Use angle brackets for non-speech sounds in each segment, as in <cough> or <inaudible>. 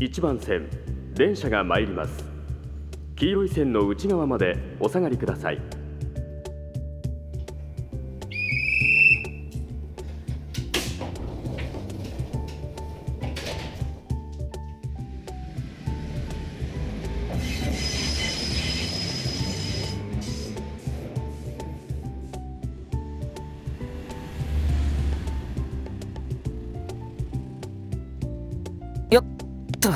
1番線電車が参ります。黄色い線の内側までお下がりください。と。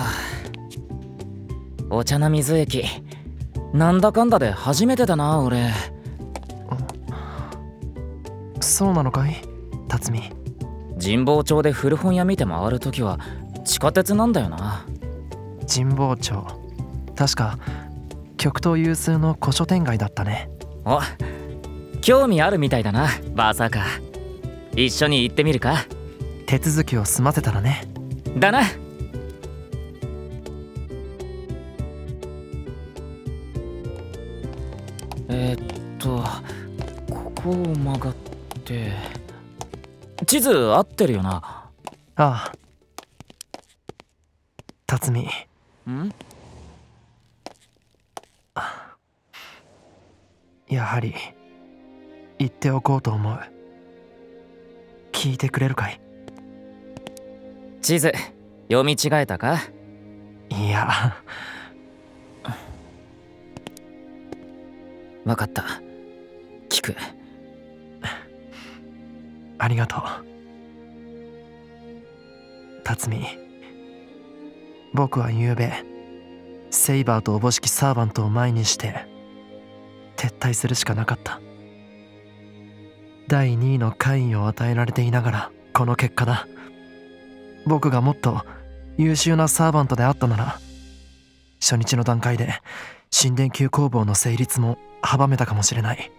お茶の水駅。なんだかんだで初めてだな俺。そうなのかい辰巳？神保町で古本屋見て回るときは地下鉄なんだよな。神保町。確か極東有数の古書店街だったね。お興味あるみたいだなバーサーカー。一緒に行ってみるか。手続きを済ませたらね。だなえーっとここを曲がって地図合ってるよな。ああ。辰巳。ん？やはり言っておこうと思う。聞いてくれるかい？地図読み違えたか？いやわかった。聞く。ありがとう。辰巳。僕は昨べセイバーとおぼしきサーバントを前にして撤退するしかなかった。第2位の会員を与えられていながらこの結果だ。僕がもっと優秀なサーバントであったなら初日の段階で神殿級工房の成立も阻めたかもしれない。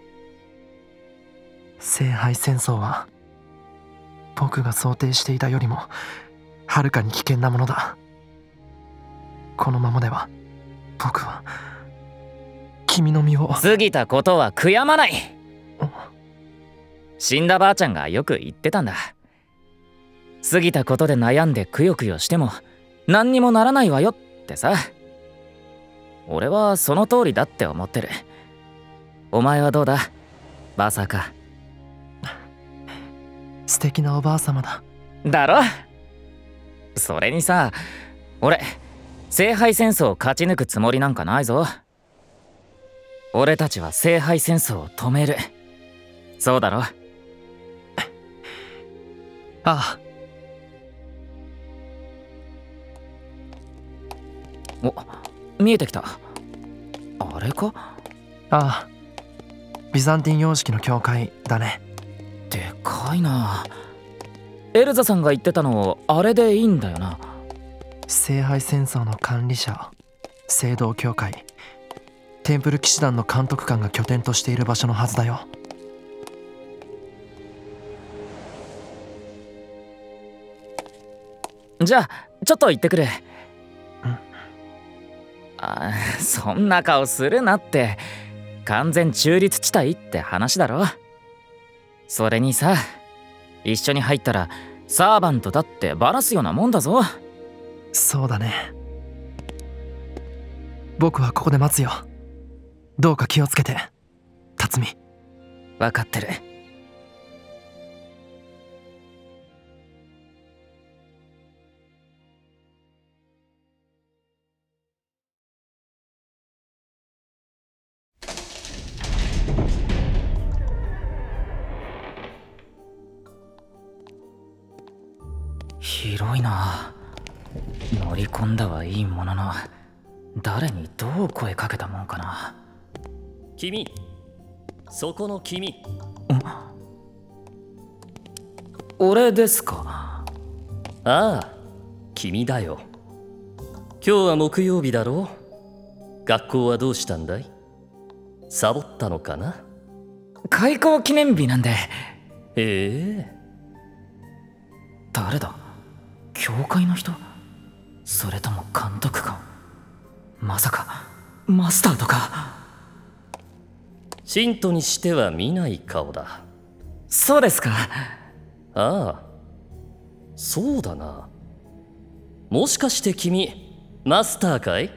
聖杯戦争は僕が想定していたよりもはるかに危険なものだ。このままでは僕は君の身を過ぎたことは悔やまない。死んだばあちゃんがよく言ってたんだ。過ぎたことで悩んでくよくよしても何にもならないわよってさ俺はその通りだって思ってる。お前はどうだ？バーサーカ素敵なおばあ様だ。だろ？それにさ俺聖杯戦争を勝ち抜くつもりなんかないぞ。俺たちは聖杯戦争を止める。そうだろ？ああ。お見えてきた。あれか？ああ。ビザンティン様式の教会だね。でかいな。エルザさんが言ってたのあれでいいんだよな。聖杯戦争の管理者聖堂教会。テンプル騎士団の監督官が拠点としている場所のはずだよ。じゃあちょっと行ってくるあ <laughs> そんな顔するなって完全中立地帯って話だろ。それにさ一緒に入ったらサーバントだってバラすようなもんだぞ。そうだね。僕はここで待つよ。どうか気をつけて。辰巳。分かってるいな。乗り込んだはいいものの誰にどう声かけたもんかな。君。そこの君。俺ですか？ああ君だよ。今日は木曜日だろ？学校はどうしたんだい？サボったのかな？開校記念日なんで。ええ。誰だ？教会の人？それとも監督官まさかマスターとか？信徒にしては見ない顔だ。そうですか。ああそうだな。もしかして君マスターかい？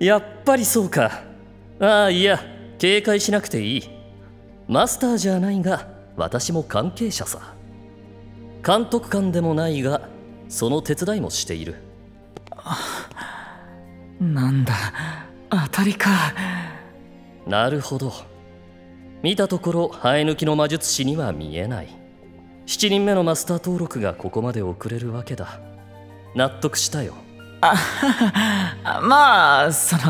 <laughs> やっぱりそうか。ああいや警戒しなくていい。マスターじゃないが私も関係者さ。監督官でもないがその手伝いもしている。なんだ当たりか。なるほど。見たところ生え抜きの魔術師には見えない。7人目のマスター登録がここまで遅れるわけだ。納得したよ。あまあその。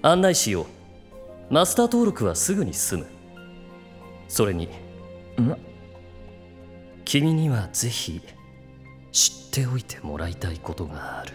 案内しよう。マスター登録はすぐに済むそれに君にはぜひ知っておいてもらいたいことがある